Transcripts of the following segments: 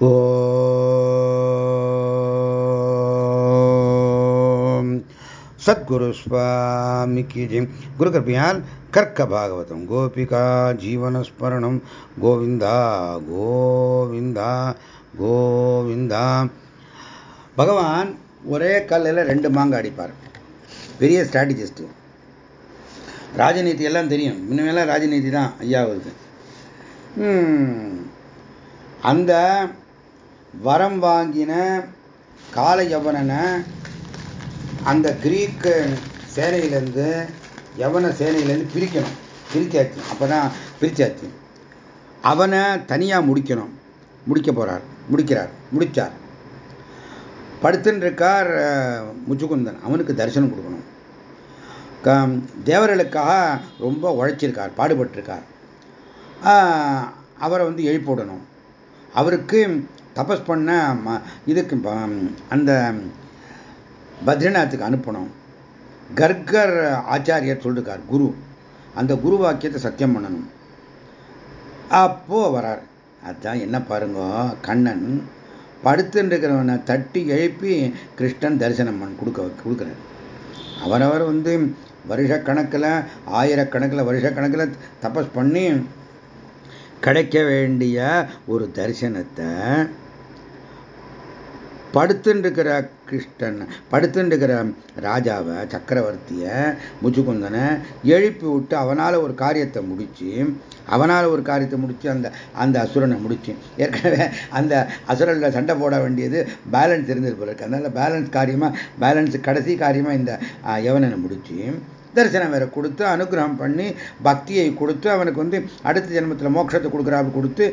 ஓம். சத்குரு சுவாமிக்கு ஜெயம். குரு கிருப்பையால் கர்க்க பாகவதம். கோபிகா ஜீவனஸ்மரணம். கோவிந்தா கோவிந்தா கோவிந்தா. பகவான் ஒரே கல்லில் ரெண்டு மாங்காய் அடிப்பார். பெரிய ஸ்ட்ராட்டஜிஸ்ட் ராஜநீதி எல்லாம் தெரியும். முன்னமெல்லாம் ராஜநீதி தான் ஐயாவுக்கு. அந்த வரம் வாங்கின கால யவனனை அந்த கிரீக்கு சேனையிலேருந்து யவன சேனையிலேருந்து பிரிக்கணும். பிரிச்சாச்சு. அப்போ தான் பிரிச்சாச்சு. அவனை தனியாக முடிக்கணும். முடிக்க போகிறார் முடிக்கிறார். முடித்தார் படுத்துன்னு இருக்கார் முச்சுக்குந்தன். அவனுக்கு தரிசனம் கொடுக்கணும். தேவர்களுக்காக ரொம்ப உழைச்சிருக்கார். பாடுபட்டிருக்கார். அவரை வந்து எழுப்பிவிடணும் அவருக்கு தபஸ் பண்ண இதுக்கு அந்த பத்ரிநாத்துக்கு அனுப்பணும். கர்கர் ஆச்சாரியர் சொல்லிருக்கார் குரு. அந்த குரு வாக்கியத்தை சத்தியம் பண்ணணும். அப்போ வரார். அதுதான் என்ன பாருங்க கண்ணன் படுத்துருக்கிறவனை தட்டி எழுப்பி கிருஷ்ணன் தரிசனம் பண்ண கொடுக்க கொடுக்குறார். அவரவர் வந்து வருஷக்கணக்கில் ஆயிரக்கணக்கில் வருஷக்கணக்கில் தபஸ் பண்ணி கிடைக்க வேண்டிய ஒரு தரிசனத்தை படுத்துருக்கிற கிருஷ்ணன் படுத்துருக்கிற ராஜாவை சக்கரவர்த்தியை முச்சுக்குந்தனை எழுப்பி விட்டு அவனால் ஒரு காரியத்தை முடித்து அவனால் ஒரு காரியத்தை முடித்து அந்த அந்த அசுரனை முடிச்சு. ஏற்கனவே அந்த அசுரனில் சண்டை போட வேண்டியது பேலன்ஸ் இருந்தது போல இருக்கு. அதனால் பேலன்ஸ் காரியமாக பேலன்ஸ் கடைசி காரியமாக இந்த யவனனை முடித்து தரிசனம் வேற கொடுத்து அனுகிரகம் பண்ணி பக்தியை கொடுத்து அவனுக்கு வந்து அடுத்த ஜென்மத்தில் மோட்சத்தை கொடுக்குறாப்பு கொடுத்து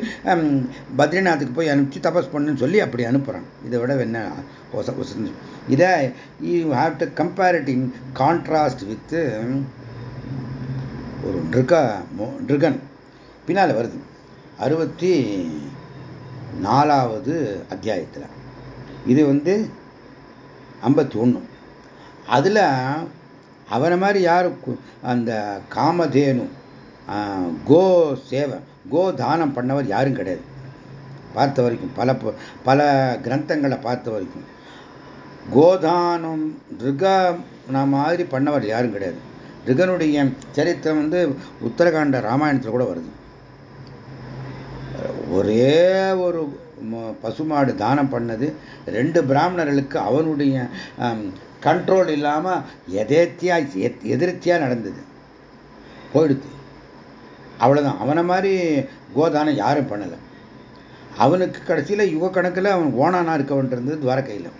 பத்ரிநாத்துக்கு போய் அனுப்பிச்சு தபஸ் பண்ணுன்னு சொல்லி அப்படி அனுப்புகிறான் இதை விட என்ன இதை you have to comparing contrast with ஒரு ட்ரிகா ட்ரிகன் பின்னால் வருது. அறுபத்தி நாலாவது அத்தியாயத்தில். இது வந்து ஐம்பத்தி ஒன்று அதில் அவனை மாதிரி யார்? அந்த காமதேனு கோ சேவை கோ தானம் பண்ணவர் யாரும் கிடையாது. பார்த்த வரைக்கும் பல பல கிரந்தங்களை பார்த்த வரைக்கும். கோதானம் ரிகன மாதிரி பண்ணவர் யாரும் கிடையாது. ரிகனுடைய சரித்திரம் வந்து உத்தரகாண்ட ராமாயணத்தில் கூட வருது. ஒரே ஒரு பசுமாடு தானம் பண்ணது. ரெண்டு பிராமணர்களுக்கு அவனுடைய கண்ட்ரோல் இல்லாமல் எதேத்தியா எதிர்த்தியாக நடந்தது. போயிடுது அவ்வளோதான் அவனை மாதிரி கோதானம் யாரும் பண்ணலை. அவனுக்கு கடைசியில் யுக கணக்கில் அவன் ஓனானா இருக்கவன்றது துவாரக்கையில்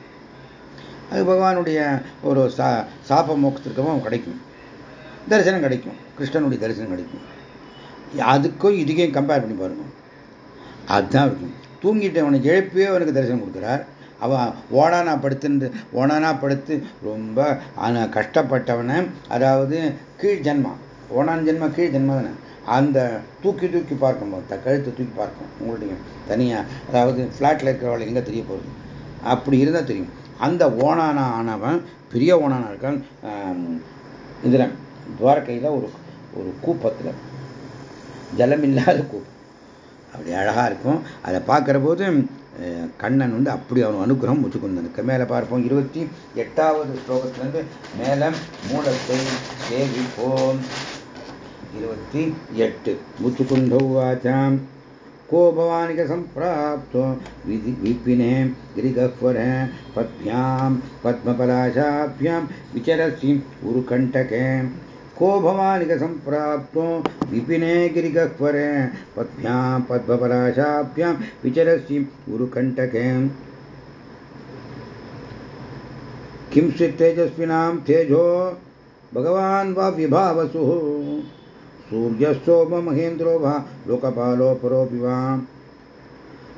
அது பகவானுடைய ஒரு சா சாப மோக்கத்திற்கவும் அவன் கிடைக்கும். தரிசனம் கிடைக்கும். கிருஷ்ணனுடைய தரிசனம் கிடைக்கும். அதுக்கும் இதுக்கையும் கம்பேர் பண்ணி பாருங்க. அதுதான் இருக்கும். தூங்கிட்டு அவனை எழுப்பியே அவனுக்கு தரிசனம் கொடுக்குறார். அவன் ஓடானா படுத்துன்னு ஓடானா படுத்து ரொம்ப கஷ்டப்பட்டவனை அதாவது கீழ் ஜென்மா. ஓனான் ஜென்மா கீழ் ஜென்மா தானே. அந்த தூக்கி தூக்கி பார்க்கும் கழுத்தை தூக்கி பார்க்கும். உங்களுடைய தனியாக அதாவது ஃப்ளாட்டில் இருக்கிறவளை எங்கே தெரிய போகுது அப்படி இருந்தால் தெரியும். அந்த ஓனானா ஆனவன் பெரிய ஓனானா இருக்கான் இதில் துவாரக்கையில் ஒரு ஒரு கூப்பத்தில். ஜலமில்லாத கூப்பம் அப்படி அழகாக இருக்கும் அதை பார்க்குற போது கண்ணன் வந்து அப்படி அவன் அனுகிரகம் முச்சுக்குந்தனுக்கு மேலே பார்ப்போம் இருபத்தி எட்டாவது ஸ்லோகத்திலிருந்து மேலே மூலத்தை சேவிப்போம் இருபத்தி எட்டு முச்சுக்குண்டவாச்சாம் को भवानिकसम्प्राप्तो विधि विपिने गिरिगह्वर पद्भ्यां पद्मपलाशाभ्यां विचरसि उरुकण्टके को भवानिकसम्प्राप्तो विपिने गिरिगह्वरे पद्भ्यां पद्मपलाशाभ्यां विचरसि उरुकण्टके किं तेजस्विनां तेजो? भगवान् वा विभावसुः। सूर्यस्तोम महेन्द्रो वा लोकपालो परोऽपि वा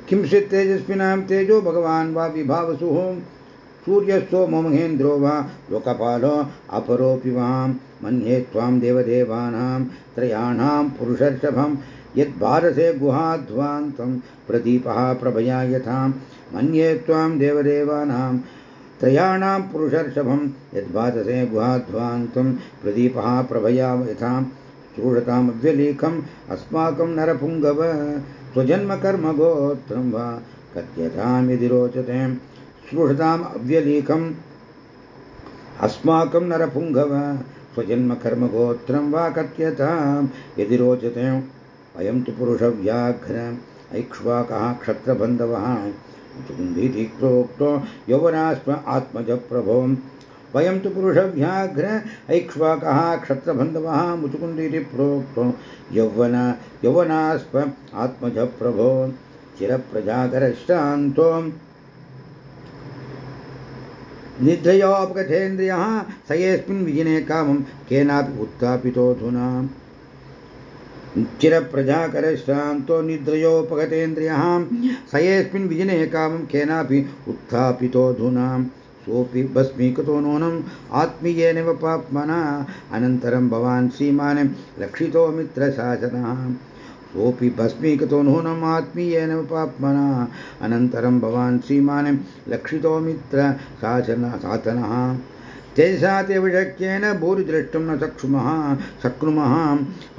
किं तेजस्विनां तेजो? भगवान् वा विभावसुः। सूर्यस्थो महेन्द्रो वा लोकपालो अपरोऽपि वां मन्ये त्वां देवदेवानां त्रयाणां पुरुषर्षभं यद्भारसे गुहाध्वान्तं प्रदीपः प्रभया यथां मन्ये त्वां देवदेवानां त्रयाणां पुरुषर्षभं यद्भारसे गुहाध्वान्तं प्रदीपः प्रभया यथां श्रूयतामव्यलेखम् अस्माकं नरपुङ्गव स्वजन्मकर्मगोत्रं वा कथ्यतां यदि रोचते। स्पृहताम् अव्यलीकम् अस्माकं नरपुङ्गव, स्वजन्मकर्मगोत्रं वा कथ्यतां यदि रोचते अयं तु पुरुषव्याघ्र, ऐक्ष्वाकः क्षत्रबन्धवः। प्रोक्तो यौवनास्म आत्मजप्रभो। वयं तु पुरुषव्याघ्र, ऐक्ष्वाकः क्षत्रबन्धवः मुचुकुन्दीति प्रोक्तो यौवन, यौवनास्म आत्मजप्रभो। चिरप्रजाकरश्रान्तो निद्रयोपगतेन्द्रियः स येऽस्मिन् विजिने कामं केनापि उत्थापितोऽधुना चिरप्रजाकरश्रान्तो निद्रयोपगतेन्द्रियः स येऽस्मिन् विजिने कामं केनापि उत्थापितोऽधुना सोऽपि भस्मीकृतो नूनम् आत्मीयेनैव पाप्मना, अनन्तरं भवान् श्रीमान् लक्षितो मित्रशासनः। सोऽपि भस्मीकृतो नूनम् आत्मीयेन पाप्मना अनन्तरं भवान् श्रीमान् लक्षितो मित्र शासन सातनः तेषा ते विषक्येन भूरिद्रष्टुं न चक्षुमः शक्नुमः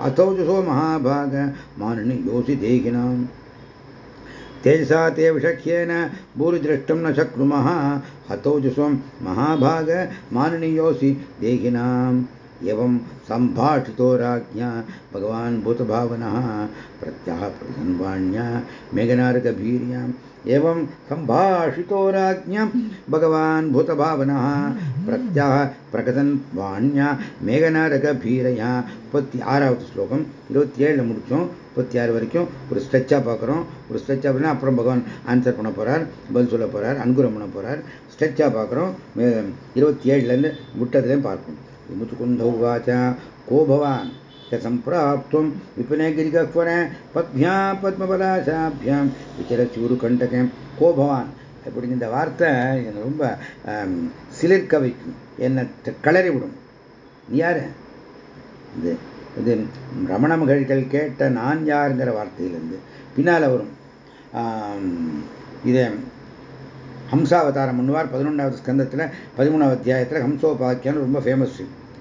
अथौजसो महाभाग मानियोऽसि देहिनाम् तेजसा ते विषख्येन भूरिद्रष्टुं न शक्नुमः हतौजसो महाभाग माननीयोऽसि देहिनाम् एवं सम्भाषितो राज्ञा भगवान् भूतभावनः प्रत्याह प्रसन्वाण्या मेघनारकभीर्याम् एवं सम्भाषितो राज्ञा भगवान् भूतभावनः प्रत्याह பிரகதன் வாணியா மேகநாரக பீரையா முப்பத்தி ஆறாவது ஸ்லோகம் இருபத்தி ஏழில் முடித்தோம் முப்பத்தி ஆறு வரைக்கும் ஒரு ஸ்ட்ரெச்சாக பார்க்குறோம் ஒரு ஸ்ட்ரெச்சாக அப்படின்னா அப்புறம் பகவான் ஆன்சர் பண்ண போகிறார் பதில் சொல்ல போகிறார் அனுகுரம் பண்ண போகிறார் ஸ்ட்ரெச்சாக பார்க்குறோம் இருபத்தி ஏழுலேருந்து முட்டத்துலேயும் பார்ப்போம் विमुचुकुन्धौ उवाच को சம்பிராப்தும் च सम्प्राप्तुं பத்மியா गिरिगह्वने पद्भ्यां पद्मपदाशाभ्यां विचरचूरुकण्टके। को भवान्? அப்படிங்கிற இந்த வார்த்தை. என்னை ரொம்ப சிலிர்க்க வைக்கும் என்னை கிளறி விடும் நீ யார்? இது இது ரமண மகிழ்கள் கேட்ட நான் யாருங்கிற வார்த்தையிலிருந்து பின்னால் வரும். இது ஹம்சாவதாரம் பண்ணுவார் பதினொன்றாவது ஸ்கந்தத்தில் பதிமூணாவது அத்தியாயத்தில் ஹம்சோபாக்கியான்னு ரொம்ப ஃபேமஸ்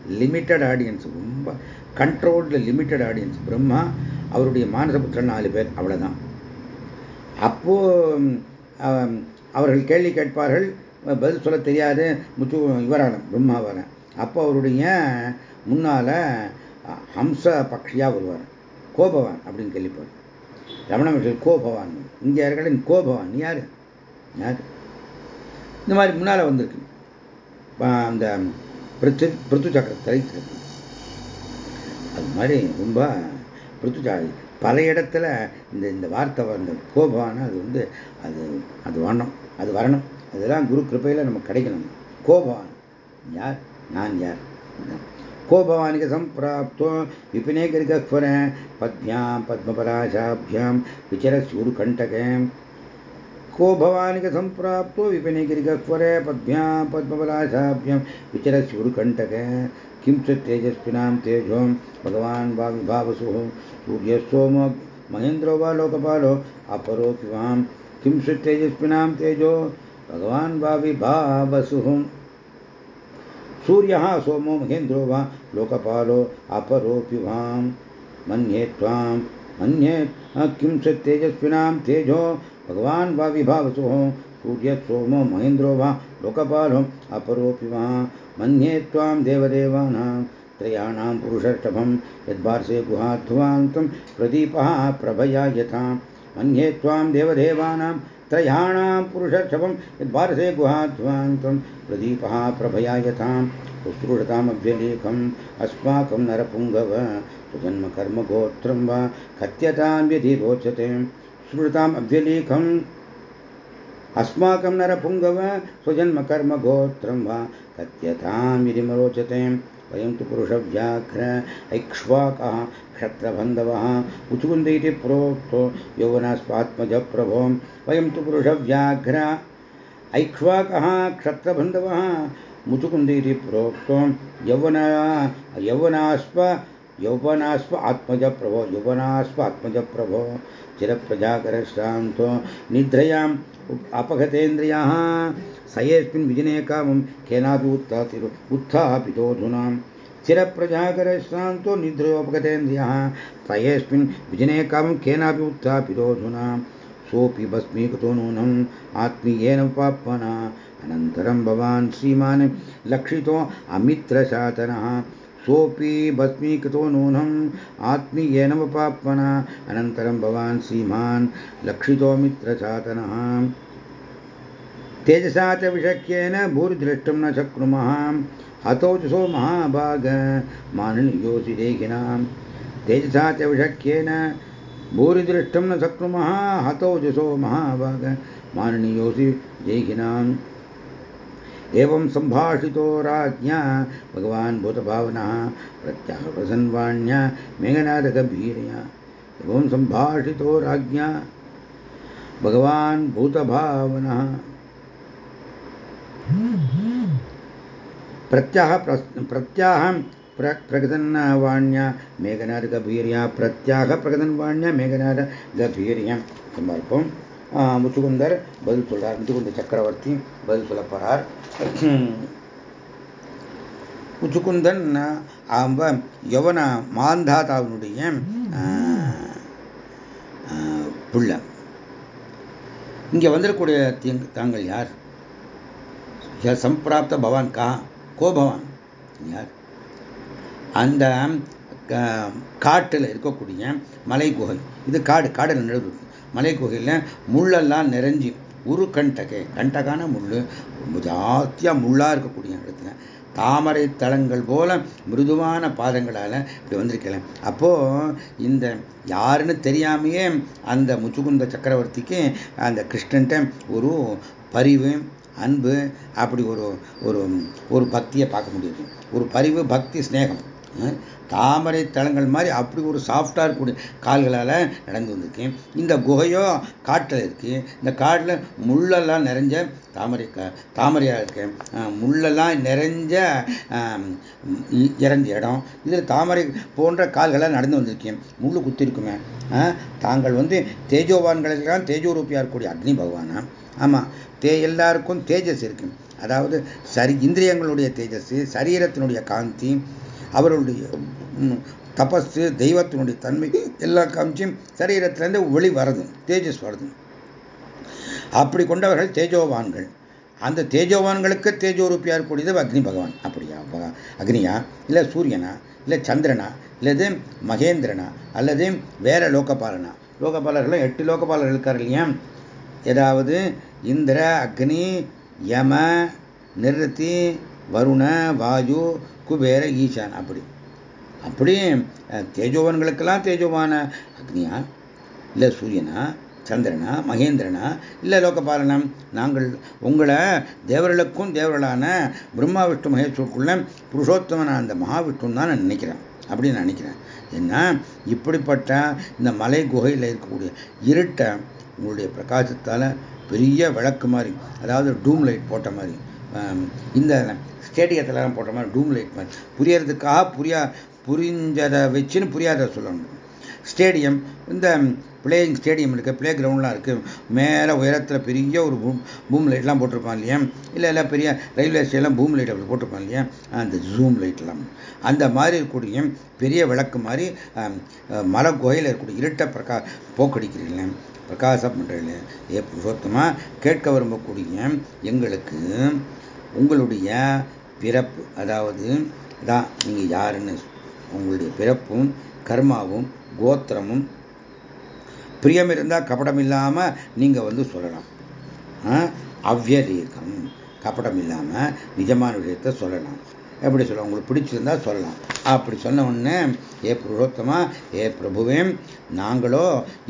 லிமிட்டட் ஆடியன்ஸ் ரொம்ப கண்ட்ரோல்டு லிமிட்டட் ஆடியன்ஸ் பிரம்மா அவருடைய மானசபுத்திரன் நாலு பேர் அவ்வளோதான் அப்போ அவர்கள் கேள்வி கேட்பார்கள் பதில் சொல்ல தெரியாது முத்து இவரான பிரம்மாவான அப்போ அவருடைய முன்னால் ஹம்ச பக்ஷியாக வருவார் கோபவான் அப்படின்னு கேள்விப்பார் ரமணமர்கள் கோபவான். இங்கே கோபவான். யார்? யார்? இந்த மாதிரி முன்னால் வந்திருக்கு. அந்த பிரித்து பிருத்து சக்கர அது மாதிரி ரொம்ப பிரித்து சாரி பல இடத்துல இந்த இந்த வார்த்தை வந்த கோபான அது வந்து அது அது வரணும் அது வரணும். அதெல்லாம் குரு கிருப்பையில் நமக்கு கிடைக்கணும். கோபவான் யார்? நான் யார்? கோபவானிக சம்பிராப்தோ விபினே பத்மியாம் பத்யாம் பத்மபராசாபியாம் விச்சர கண்டகம் को भवानिकसम्प्राप्तो विपिनिगिरिगह्वरे पद्भ्यां पद्मबलाशाभ्यां विचरस्युरुकण्टक किं च तेजस्विनां तेजो? भगवान् वा विभावसुः। सूर्यस्सोमो महेन्द्रो वा लोकपालो? अपरोऽपि वां। किं च तेजस्विनां तेजो? भगवान् वा विभावसुः। सूर्यः, सोमो, महेन्द्रो वा लोकपालो? अपरोऽपि वां। मन्ये त्वां। मन्ये, किं च तेजस्विनां तेजो? भगवान् वा विभावसुः सूर्यः सोमो महेन्द्रो वा, लोकपालो अपरोऽपि वा। मन्ये त्वां देवदेवानां, त्रयाणां पुरुषर्षभं यद्भार्से गुहाध्वान्तं प्रदीपः प्रभया यथा मन्ये त्वां देवदेवानां, त्रयाणां पुरुषर्षभं यद्भारसे गुहाध्वान्तं प्रदीपः प्रभया यथा शुश्रूषतामभ्यलेखम् अस्माकं नरपुङ्गव, सुजन्मकर्मगोत्रं वा कथ्यतां रोचते श्रुताम् अभ्यलेखम् अस्माकं नरपुङ्गव स्वजन्मकर्मगोत्रं वा कथ्यतां यदि वयं तु पुरुषव्याघ्र, ऐक्ष्वाकः क्षत्रबन्धवः उचुकुन्द इति प्रोक्तो यौवनास्वात्मजप्रभो। वयं तु पुरुषव्याघ्र, ऐक्ष्वाकः क्षत्रबन्धवः मुचुकुन्द इति प्रोक्तो यौवन, यौवनास्व यौवनास्व आत्मजप्रभो यौवनास्व आत्मजप्रभो। चिरप्रजाकरश्रान्तो निद्रयाम् अपगतेन्द्रियाः स येऽस्मिन् विजने कामं केनापि उत्थाति उत्थापितोऽधुना चिरप्रजाकरश्रान्तो निद्रयोपगतेन्द्रियः तयेऽस्मिन् विजने कामं केनापि उत्थापितोऽधुना सोऽपि भस्मीकृतो नूनम् आत्मीयेन पाप्मना। अनन्तरं भवान् श्रीमान् लक्षितो अमित्रशातनः। सोऽपि भस्मीकृतो नूनम् आत्मीयेन पाप्मना अनन्तरं भवान् श्रीमान् लक्षितो मित्रशातनः तेजसा च विशक्येन भूरिद्रष्टुं न शक्नुमः हतोजसो महाभाग माननीयोऽसि देहिनां तेजसा च विशक्येन भूरिदृष्टुं न शक्नुमः हतोजसो महाभाग माननीयोऽसि देहिनाम् एवं सम्भाषितो राज्ञा भगवान् भूतभावनः प्रत्याहप्रसन्वाण्या मेघनादगभीरया एवं सम्भाषितो राज्ञा भगवान् भूतभावनः प्रत्याह प्रत्याह प्रकटन्वाण्या मेघनादगभीर्या प्रत्याह प्रकटन्वाण्या मेघनादगभीर्या சமர்ப்பம் முத்துக்குந்தர் பதில் சொல்றார் முத்துக்குந்த சக்கரவர்த்தி பதில் சொல்ல போறார் முத்துக்குந்தன் அவ யவன மாந்தாதாவினுடைய புள்ள இங்க வந்திருக்கூடிய தாங்கள் யார்? சம்பிராப்த பவான் கா கோ பவான்? யார்? அந்த காட்டில் இருக்கக்கூடிய மலை குகை இது காடு காடில் நடுவு மலை குகையில் முள்ளெல்லாம் நிறைஞ்சி உரு கண்டகை கண்டகான முள் ஜாஸ்தியாக முள்ளாக இருக்கக்கூடிய இடத்துல தாமரை தளங்கள் போல மிருதுவான பாதங்களால் இப்படி வந்திருக்கலாம் அப்போது இந்த யாருன்னு தெரியாமையே அந்த முச்சுகுந்த சக்கரவர்த்திக்கு அந்த கிருஷ்ணன்ட்ட ஒரு பரிவு அன்பு அப்படி ஒரு ஒரு ஒரு பக்தியை பார்க்க முடியுது. ஒரு பரிவு பக்தி ஸ்நேகம் தாமரை தளங்கள் மாதிரி அப்படி ஒரு சாஃப்டாக இருக்கக்கூடிய கால்களால் நடந்து வந்திருக்கேன் இந்த குகையோ காட்டில் இருக்கு. இந்த காட்டில் முள்ளெல்லாம் நிறைஞ்ச தாமரை தாமரையாக இருக்கு. முள்ளெல்லாம் நிறைஞ்ச இறந்த இடம். இதில் தாமரை போன்ற கால்களாக நடந்து வந்திருக்கேன் முள்ளு குத்தி இருக்குமே தாங்கள் வந்து தேஜோவான்களெல்லாம் தேஜோரூபியாக இருக்கக்கூடிய அக்னி பகவானா? ஆமாம் தே எல்லாருக்கும் தேஜஸ் இருக்கு. அதாவது சரி இந்திரியங்களுடைய தேஜஸ் சரீரத்தினுடைய காந்தி அவர்களுடைய தபஸு தெய்வத்தினுடைய தன்மைக்கு எல்லா காமிச்சியும் சரீரத்திலேருந்து ஒளி வருது தேஜஸ் வருது அப்படி கொண்டவர்கள் தேஜோவான்கள். அந்த தேஜோவான்களுக்கு தேஜோரூப்பியாக இருக்கக்கூடியது அக்னி பகவான். அப்படியா? அக்னியா? இல்லை சூரியனா? இல்லை சந்திரனா? இல்லது மகேந்திரனா? அல்லது வேற லோகபாலனா? லோகபாலர்கள் எட்டு லோகபாலர்கள் இருக்கார் இல்லையா? ஏதாவது இந்திர அக்னி யம நிறுத்தி வருண வாயு குபேர ஈசான் அப்படி. அப்படி தேஜோவன்களுக்கெல்லாம் தேஜோவான அக்னியா? இல்லை சூரியனா? சந்திரனா? மகேந்திரனா? இல்லை லோகபாலனம்? நாங்கள் உங்களை தேவர்களுக்கும் தேவர்களான பிரம்மா விஷ்ணு மகேஸ்வருக்குள்ள புருஷோத்தமனான அந்த மகாவிஷ்ணு தான் நான் நினைக்கிறேன். அப்படின்னு நான் நினைக்கிறேன். ஏன்னா இப்படிப்பட்ட இந்த மலை குகையில் இருக்கக்கூடிய இருட்டை உங்களுடைய பிரகாசத்தால் பெரிய விளக்கு மாதிரி அதாவது டூம் லைட் போட்ட மாதிரி இந்த ஸ்டேடியத்திலலாம் போட்ட மாதிரி டூம் லைட் மாதிரி. புரியறதுக்காக புரியா புரிஞ்சதை வச்சுன்னு புரியாத சொல்லணும். ஸ்டேடியம் இந்த பிளேயிங் ஸ்டேடியம் இருக்குது ப்ளே கிரவுண்ட்லாம் இருக்குது மேலே உயரத்தில் பெரிய ஒரு பூம் பூம் லைட்லாம் போட்டிருப்பான் இல்லையா? இல்லை எல்லாம் பெரிய ரயில்வே ஸ்டேஷன்லாம் பூம் லைட் அப்படி போட்டிருப்பான் இல்லையா? அந்த ஜூம் லைட்லாம் அந்த மாதிரி இருக்கக்கூடிய பெரிய விளக்கு மாதிரி மலை கோயில் இருக்கக்கூடிய இருட்டை பிரகா போக்கடிக்கிறீங்களே? பிரகாசம் பண்ணுறீங்களே ஏ புருஷோத்தமாக கேட்க விரும்பக்கூடிய எங்களுக்கு உங்களுடைய பிறப்பு அதாவது தான் நீங்கள் யாருன்னு உங்களுடைய பிறப்பும் கர்மாவும் கோத்திரமும் பிரியம் இருந்தால் கபடம் இல்லாமல் நீங்கள் வந்து சொல்லலாம். அவ்யதீகம் கபடம் இல்லாமல் நிஜமான விஷயத்தை சொல்லலாம். எப்படி சொல்ல உங்களுக்கு பிடிச்சிருந்தா சொல்லலாம். அப்படி சொன்ன உடனே ஏ புருஷோத்தமா ஏ பிரபுவே நாங்களோ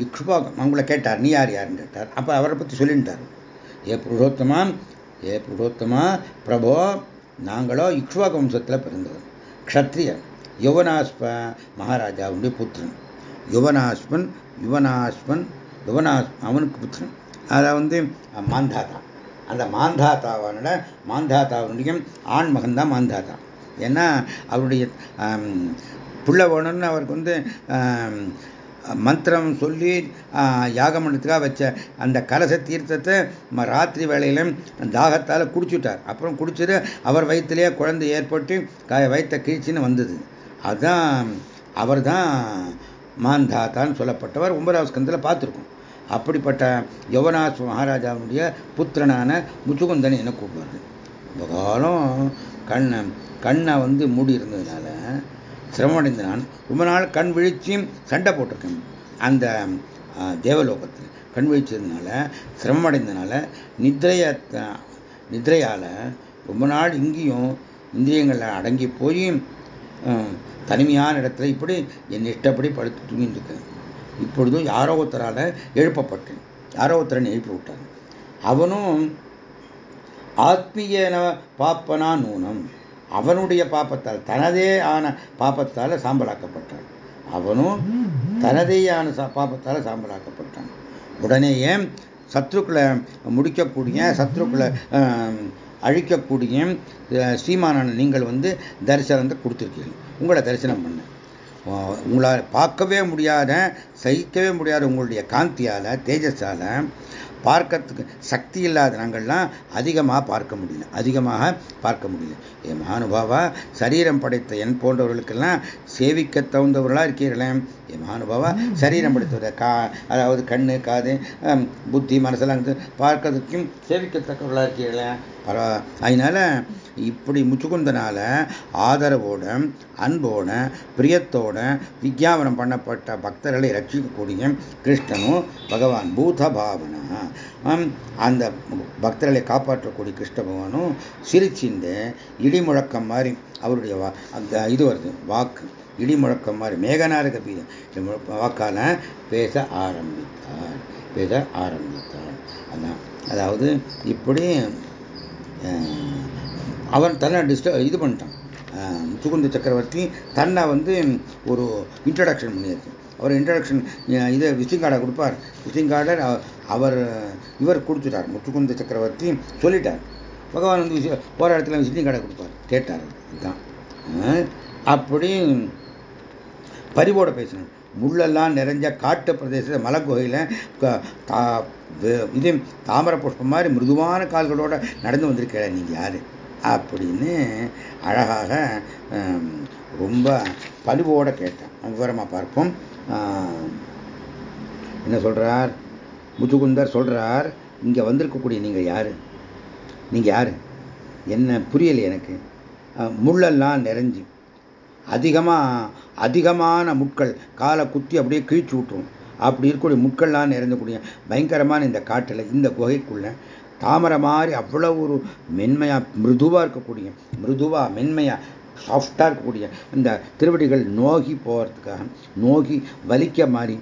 இக்ஷுபாகம் அவங்கள கேட்டார் நீ யார் யாருன்னு கேட்டார். அப்போ அவரை பற்றி சொல்லிட்டார். ஏ புருஷோத்தமா ஏ புருஷோத்தமா பிரபோ நாங்களோ இக்ஷ்வாக வம்சத்தில் பிறந்தவர். க்ஷத்ரியன் யுவனாஸ்ப மகாராஜாவுடைய புத்திரன். யுவனாஸ்மன் யுவனாஸ்மன் யுவனாஸ் அவனுக்கு புத்திரன். அதை வந்து மாந்தாதா. அந்த மாந்தாத்தாவான மாந்தாத்தாவுடைய ஆண் மகன் தான் மாந்தாத்தா ஏன்னா அவருடைய புள்ள வேணும்னு அவருக்கு வந்து மந்திரம் சொல்லி யாகமண்டத்துக்காக வச்ச அந்த கலச தீர்த்தத்தை ராத்திரி வேளையிலும் தாகத்தால் குடிச்சுட்டார். அப்புறம் குடிச்சிட்டு அவர் வயிற்றுலேயே குழந்தை ஏற்பட்டு வயிற்ற கீழ்ச்சின்னு வந்தது. அதுதான் அவர் தான் மாந்தாத்தான்னு சொல்லப்பட்டவர். ஒன்பதாவது பார்த்துருக்கோம். அப்படிப்பட்ட யுவனாஸ் மகாராஜாவுடைய புத்திரனான முச்சுகுந்தன் என்ன கூப்பிடுவாரு? காலம் கண்ணை கண்ணை வந்து மூடி இருந்ததுனால சிரமமடைந்தான் ரொம்ப நாள் கண் விழிச்சியும் சண்டை போட்டிருக்கேன். அந்த தேவலோகத்தில் கண் விழிச்சதுனால சிரமமடைந்தனால நிதிரைய நிதிரையால் ரொம்ப நாள் இங்கேயும் இந்திரியங்களில் அடங்கி போய் தனிமையான இடத்துல இப்படி என் இஷ்டப்படி படுத்து தூங்கிட்டுருக்கேன் இப்பொழுதும் யாரோ ஒருத்தரால் எழுப்பப்பட்டேன். யாரோ ஒருத்தரன் எழுப்பி விட்டார் அவனும் ஆத்மீயன பாப்பனா நூனம். அவனுடைய பாப்பத்தால் தனதே ஆன பாப்பத்தால் சாம்பலாக்கப்பட்டான். அவனும் தனதே ஆன பாப்பத்தால் சாம்பலாக்கப்பட்டான். உடனேயே சத்ருக்களை முடிக்கக்கூடிய சத்ருக்களை அழிக்கக்கூடிய ஸ்ரீமானன் நீங்கள் வந்து தரிசனத்தை கொடுத்துருக்கீங்க உங்களை தரிசனம் பண்ண. உங்களால் பார்க்கவே முடியாத சகிக்கவே முடியாத உங்களுடைய காந்தியால் தேஜஸால் பார்க்கறதுக்கு சக்தி இல்லாத நாங்கள்லாம் அதிகமாக பார்க்க முடியல. அதிகமாக பார்க்க முடியல. என் மகானுபாவா சரீரம் படைத்த என் போன்றவர்களுக்கெல்லாம் சேவிக்க தகுந்தவர்களாக இருக்கீர்களே. என் மகானுபாவா சரீரம் படைத்தவர் கா அதாவது கண்ணு காது புத்தி மனசெல்லாம் பார்க்கறதுக்கும் சேவிக்கத்தக்கவர்களாக இருக்கீர்களே. பரவ அதனால இப்படி முச்சுக்குந்தனால ஆதரவோட அன்போட பிரியத்தோட விஜயாபனம் பண்ணப்பட்ட பக்தர்களை ரட்சிக்கக்கூடிய கிருஷ்ணனும் பகவான் பூத பாவனா. அந்த பக்தர்களை காப்பாற்றக்கூடிய கிருஷ்ண பகவானும் சிரிச்சிந்து இடி முழக்கம் மாதிரி அவருடைய அந்த இது வருது வாக்கு. இடி முழக்கம் மாதிரி மேகநாரக பீதம் வாக்கால பேச ஆரம்பித்தார். பேச ஆரம்பித்தார். அதான். அதாவது இப்படி அவன் தன்னை டிஸ்டர் இது பண்ணிட்டான். முத்துக்குந்த சக்கரவர்த்தி தன்னை வந்து ஒரு இன்ட்ரடக்ஷன் பண்ணியிருக்கு அவர் இன்ட்ரடக்ஷன் இதை விசிங் கார்டை கொடுப்பார். விசிங் கார்டை அவர் இவர் கொடுத்துட்டார். முத்துக்குந்த சக்கரவர்த்தி சொல்லிட்டார். பகவான் வந்து போகிற இடத்துல விசிட்டிங் கார்டை கொடுப்பார். கேட்டார். இதுதான். அப்படி பரிவோட பேசினார் முள்ளெல்லாம் நிறைஞ்ச காட்டு பிரதேச மலைக்குகையில் இது தாமர புஷ்பம் மாதிரி மிருதுவான கால்களோட நடந்து வந்திருக்கிற நீங்கள் யார்? அப்படின்னு அழகாக ரொம்ப பணிவோட கேட்டேன். விவரமாக பார்ப்போம். என்ன சொல்கிறார் முத்துகுந்தர் சொல்கிறார் இங்கே வந்திருக்கக்கூடிய நீங்கள் யார்? நீங்கள் யார்? என்ன புரியலை எனக்கு. முள்ளெல்லாம் நிறைஞ்சு. அதிகமாக அதிகமான முட்கள் காலை குத்தி அப்படியே கிழிச்சு விட்டுரும். அப்படி இருக்கக்கூடிய முட்கள்லாம் நிறைந்தக்கூடிய பயங்கரமான இந்த காட்டில் இந்த குகைக்குள்ள தாமரை மாதிரி அவ்வளோ ஒரு மென்மையாக மிருதுவாக இருக்கக்கூடிய மிருதுவாக மென்மையாக சாஃப்டாக இருக்கக்கூடிய இந்த திருவடிகள் நோகி போகிறதுக்காக நோகி வலிக்க மாதிரி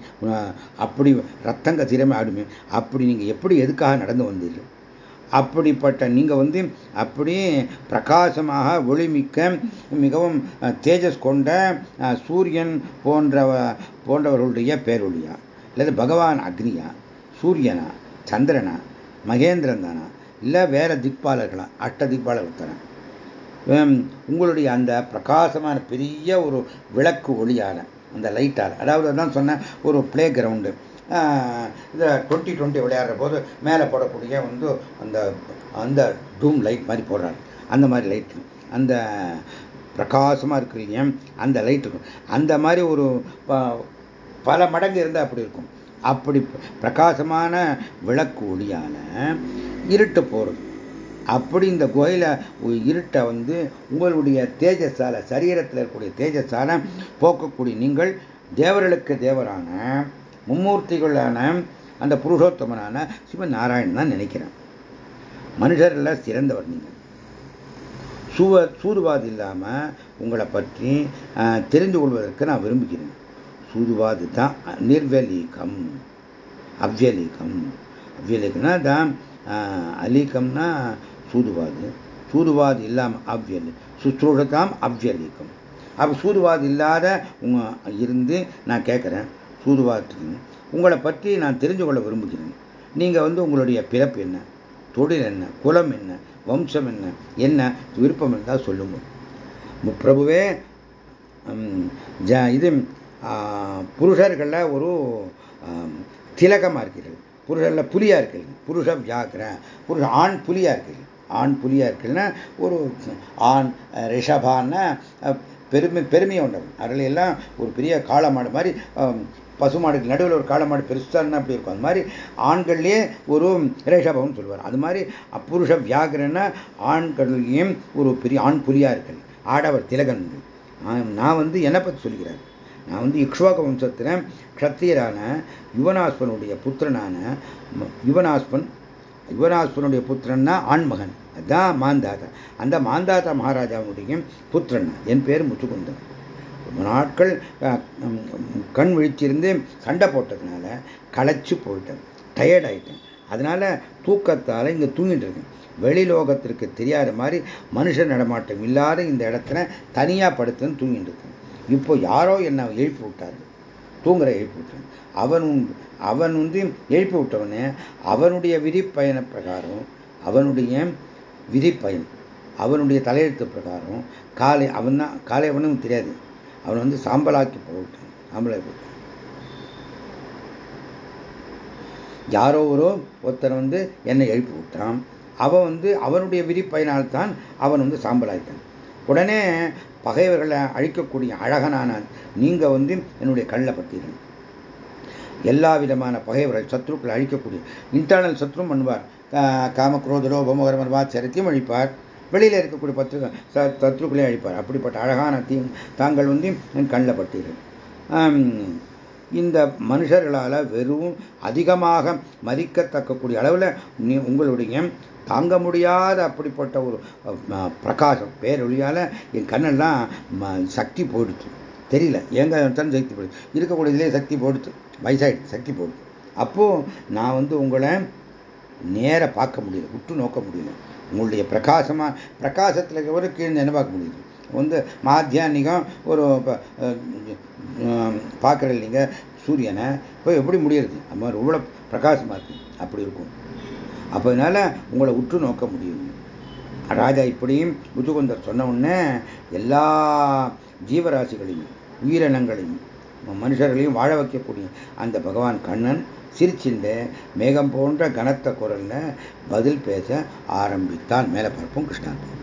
அப்படி ரத்தங்க திறமை ஆடுமே அப்படி நீங்கள் எப்படி எதுக்காக நடந்து வந்தீர்கள்? அப்படிப்பட்ட நீங்கள் வந்து அப்படியே பிரகாசமாக ஒளிமிக்க மிகவும் தேஜஸ் கொண்ட சூரியன் போன்றவ போன்றவர்களுடைய பேரொழியா அல்லது பகவான் அக்னியா? சூரியனா? சந்திரனா? மகேந்திரன் தானா? இல்லை வேற திக்பாலர்களா? அட்ட திக்பாலர்கள் தானே உங்களுடைய அந்த பிரகாசமான பெரிய ஒரு விளக்கு ஒளியால் அந்த லைட்டால். அதாவது தான் சொன்ன ஒரு பிளே கிரவுண்டு இந்த டுவெண்ட்டி டுவெண்ட்டி விளையாடுற போது மேலே போடக்கூடிய வந்து அந்த அந்த டூம் லைட் மாதிரி போடுறாங்க அந்த மாதிரி லைட் அந்த பிரகாசமாக இருக்கிறீங்க. அந்த லைட் இருக்கும் அந்த மாதிரி ஒரு பல மடங்கு இருந்தால் அப்படி இருக்கும். அப்படி பிரகாசமான விளக்கு ஒளியான இருட்டு போகிறது அப்படி இந்த கோயில இருட்டை வந்து உங்களுடைய தேஜஸால சரீரத்தில் இருக்கக்கூடிய தேஜஸால போக்கக்கூடிய நீங்கள் தேவர்களுக்கு தேவரான மும்மூர்த்திகளான அந்த புருஷோத்தமனான சிவநாராயணன் தான் நினைக்கிறேன். மனுஷரில் சிறந்தவர் நீங்கள். சூவ சூதுவாது இல்லாமல் உங்களை பற்றி தெரிந்து கொள்வதற்கு நான் விரும்புகிறேன். சூதுவாது தான் நிர்வலீகம் அவ்வலீகம். அவ்வலீகம்னா தான் அலீகம்னா சூதுவாது. சூதுவாது இல்லாமல் அவ்வியல் சுற்றுடத்தாம் அவ்யலீகம் அப்போ சூதுவாது இல்லாத இருந்து நான் கேட்குறேன் சூதுவாத்துக்கு உங்களை பற்றி நான் தெரிஞ்சு கொள்ள விரும்புகிறேன். நீங்கள் வந்து உங்களுடைய பிறப்பு என்ன? தொழில் என்ன? குலம் என்ன? வம்சம் என்ன? என்ன விருப்பம் இருந்தால் சொல்லுங்க. பிரபுவே இது புருஷர்களில் ஒரு திலகமாக இருக்கிறது. புருஷரில் புலியாக இருக்கிறது. புருஷ வியாக்கிர புருஷ ஆண் புலியாக இருக்கிறது. ஆண் புலியாக இருக்குன்னா ஒரு ஆண் ரிஷபான்னா பெருமை பெருமையை உண்டவன். அதில் எல்லாம் ஒரு பெரிய காளமாடு மாதிரி பசுமாடுக்கு நடுவில் ஒரு காளமாடு பெருசாக அப்படி இருக்கும். அது மாதிரி ஆண்கள்லேயே ஒரு ரேஷபவன் சொல்லுவார். அது மாதிரி அப்புருஷ வியாகரன்னா ஆண்கள்லேயும் ஒரு பெரிய ஆண் புலியாக இருக்குது ஆடவர் திலகன். நான் வந்து என்னை பற்றி சொல்கிறேன் நான் வந்து இக்ஷ்வாக வம்சத்தில் க்ஷத்திரியரான யுவனாஸ்பனுடைய புத்திரனான யுவனாஸ்பன் யுவனாஸ்பனுடைய புத்திரன்னா ஆண்மகன். அதுதான் மாந்தாதா அந்த மாந்தாதா மகாராஜாவுடைய புத்திரன். என் பேர் முத்துக்குந்தன் ரொம்ப நாட்கள் கண் விழிச்சிருந்து சண்டை போட்டதுனால களைச்சு போயிட்டேன். டயர்ட் ஆயிட்டேன். அதனால தூக்கத்தால் இங்கே தூங்கிட்டு இருக்கேன். வெளிலோகத்திற்கு தெரியாத மாதிரி மனுஷ நடமாட்டம் இல்லாத இந்த இடத்துல தனியாக படுத்துன்னு தூங்கிட்டு இருக்கேன். இப்போ யாரோ என்னை எழுப்பி விட்டாரு. தூங்குற எழுப்பி விட்டான் அவன் அவன் வந்து எழுப்பி விட்டவனே அவனுடைய விதிப்பயண பிரகாரம் அவனுடைய விதிப்பயன் அவனுடைய தலையெழுத்து பிரகாரம் காலை அவன் தான் காலை அவனும் தெரியாது. அவன் வந்து சாம்பலாக்கி போட்டான் சாம்பலாக்கி போட்டான். யாரோ ஒரு ஒருத்தர் வந்து என்னை எழுப்பி விட்டான். அவன் வந்து அவனுடைய விதிப்பயனால் தான் அவன் வந்து சாம்பலாயிட்டான். உடனே பகைவர்களை அழிக்கக்கூடிய அழகனான நீங்கள் வந்து என்னுடைய கண்ணில் பட்டிருங்க. எல்லா விதமான பகைவர்கள் சத்ருக்களை அழிக்கக்கூடிய இன்டர்னல் சத்ரும் பண்ணுவார். காமக்ரோதரோ பொமகரமர்வா சரித்தையும் அழிப்பார். வெளியில் இருக்கக்கூடிய பத்து சத்ருக்களையும் அழிப்பார். அப்படிப்பட்ட அழகான தீ தாங்கள் வந்து என் கண்ணில் பட்டீர்கள் இந்த மனுஷர்களால் வெறும் அதிகமாக மதிக்கத்தக்கக்கூடிய அளவில் நீ உங்களுடைய தாங்க முடியாத அப்படிப்பட்ட ஒரு பிரகாசம் பேரொழியால் என் கண்ணெல்லாம் சக்தி போயிடுச்சு தெரியல. எங்க தான் சக்தி போயிடுச்சு இருக்கக்கூடியதுலேயே சக்தி போடுச்சு. வயசாயிடுச்சு. சக்தி போடுது அப்போது நான் வந்து உங்களை நேராக பார்க்க முடியல. உற்று நோக்க முடியல. உங்களுடைய பிரகாசமாக பிரகாசத்தில் ஒரு கீழே என்ன பார்க்க முடியுது? வந்து மாத்தியானிகம் ஒரு பார்க்குற இல்லைங்க. சூரியனை இப்போ எப்படி முடியறது? அது மாதிரி இவ்வளோ பிரகாசமாக இருக்கு. அப்படி இருக்கும். அப்போ அதனால் உங்களை உற்று நோக்க முடியும். ராஜா இப்படியும் முத்துகுந்தர் சொன்ன உடனே எல்லா ஜீவராசிகளையும் உயிரினங்களையும் மனுஷர்களையும் வாழ வைக்கக்கூடிய அந்த பகவான் கண்ணன் சிரிச்சின்ற மேகம் போன்ற கனத்த குரல்ல பதில் பேச ஆரம்பித்தான் மேலே பார்ப்போம் கிருஷ்ணார்பம்.